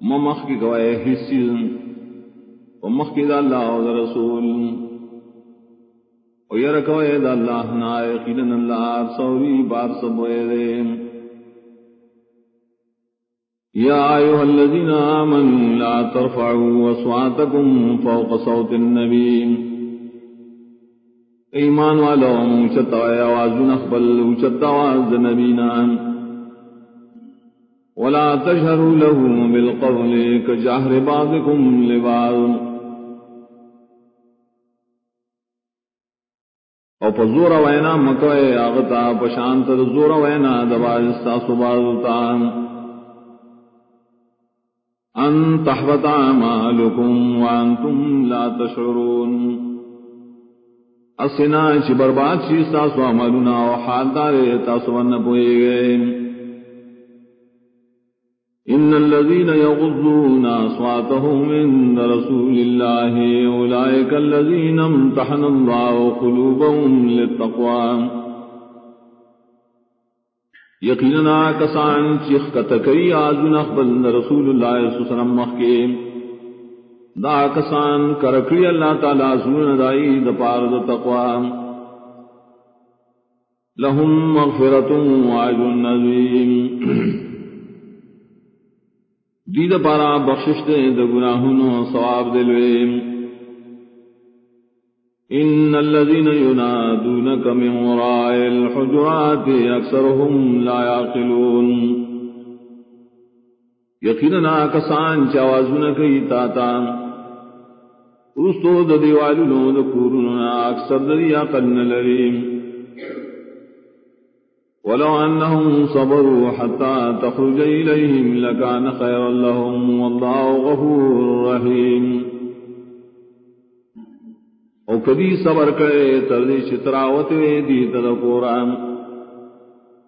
ممخ کی گوائے حصی ومخ کی دا اللہ و دا رسول. و یرکوئے دا اللہ نائے خیلن اللہ سوری بار سبوئے دے. یا ایوہ الذین آمنوا لا ترفعوا اصواتکم فوق صوت النبی. ایمان والو موچتا آواز نخبل وچتا آواز نبینا ولا تجهروا له بالقول كجهر بعضكم لبعض. او په زور وینا مکوي اغتا په شانت زور وینا دباز تاسو بازتا ان تحبط اعمالكم وانتم لا تشعرون. اسنا چې برباد شي تاسو عملونه او حال دار تاسو نه پويږئ إن الذين يغضون أصواتهم عند رسول الله أولئك الذين امتحن الله قلوبهم للتقوى. يقيننا كسان شيخ كتكي آزن أخبر رسول الله صلى الله عليه وسلم مخيم دا کسان کرکڑی اللہ تعالی سنن دائی دپار دا تقوى. لهم مغفرة وعجل نظيم دید پارا بخشش دے دا گناہنو ثواب دلویم ان الذين ينادونك من وراء الحجرات اكثرهم لا يعقلون یقینا کسان چاوازونه کوي تا تا۔ رستو د دیوالونو د کورونو اکثر د عقل نه ولو أنهم صبروا حتى تخرج إليهم لكان خيرا لهم والله غفور رحيم. او کدی صبر کرے تردی شتراوت دی تر قرآن.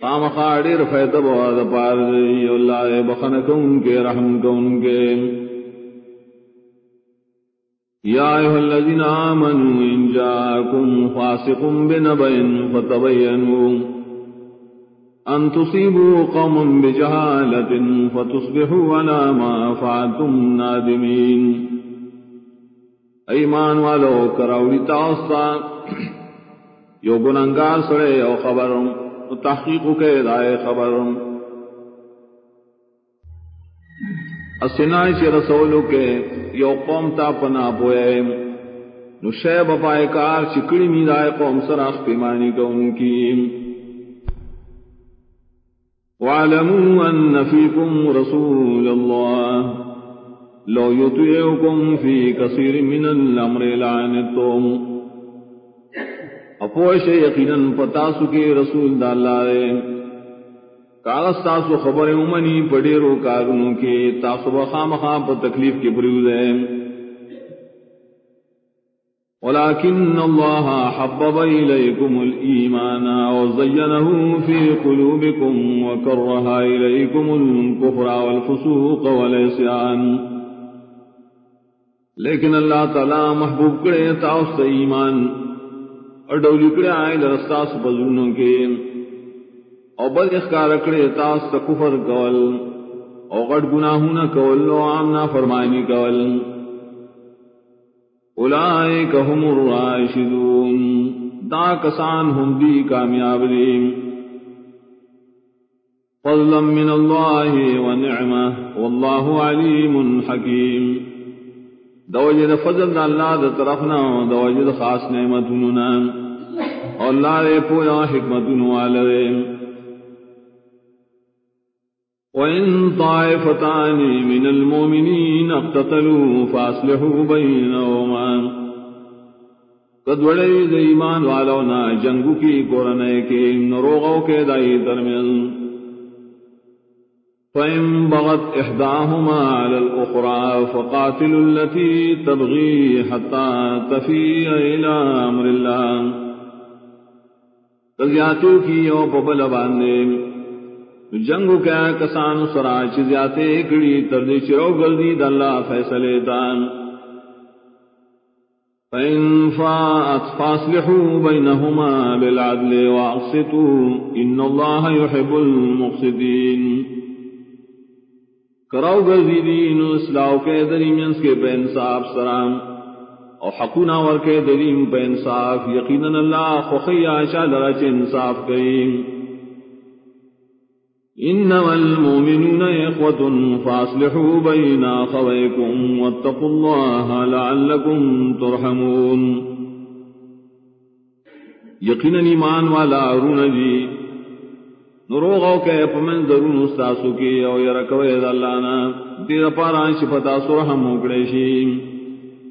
قام خاڑر فیت بواد پار دی، اللہ بخن کن کے، رحم کن کے. یا ایوہ الذین آمنوا ان جاکم فاسق بنبئن فتبینوا أن تصيبوا قوم بجهالة فتصبحوا على ما فعلتم نادمين. ایمان والو کراولی تاوستا یو گنانگار سڑے یو خبرم تحقیق کے دائے خبرم. اسنائی چی رسولو کے یو قوم تا پنا پوئے نو شیب پائے کار چکڑی میدائے قوم سراخ پیمانی کا ان کی واعلموا أن فيكم رسول الله. لو يطيعكم في كثير من الأمر لعنتم. اپوش یقینا پتاسو کے رسول دالارے کاغذ تاسو خبر امنی پڑیرو کارونو کے تاسو بخام خام پر تکلیف کے بریوز ہے ولكن الله حبب إليكم الإيمان وزينه في قلوبكم وكره إليكم الكفر والفسوق والعصيان لیکن اللہ تعالی محبوب کرے تاؤس ایمان، اور ڈولی کرے آئے لرستاس بزرنوں کے. اور بد اخکار کرے تاؤس کفر کول، اور غٹ گناہوں کول و عامنا فرمائنی کول. اولائک هم الراشدون. دا کسان ہم دی کامیاب دی فضلا من اللہ ونعمہ واللہ علیم حکیم. دوجد فضل دا اللہ دا طرفنا دوجد خاص نعمتنا اور اللہ رے پویا حکمتن والدین وإن طائفتان من المؤمنين اقتتلوا فاصلحوا بينهما قد وڑی ایمان والو جنگو کی قرنے کے نروغو کے دائی درمیان۔ فإن بغت إحداهما على الأخرى فقاتل التي تبغي حتى تفيء إلى کی پبل جنگو کیا کسان سرا چیزیاتے کڑی تردی چرو گلدی دلہ فیصلے دان۔ فإن فاءت فاصلحوا بينهما بالعدل وأقسطوا إن الله يحب المقسطين۔ کراؤ گردی دین اسلاو کے دریم کے بے انصاف سرام او حقونا ور کے دریم بے انصاف، یقینا اللہ خخی آشا لرچ انصاف کریم۔ انما المؤمنون اخوة فاصلحوا بين اخويكم واتقوا الله لعلكم ترحمون. یقینا ایمان والا ارون جی نروغو کے پمن درون استاسو کی او یرکوے دلانا دیر پاران شفتا سرحم اکڑے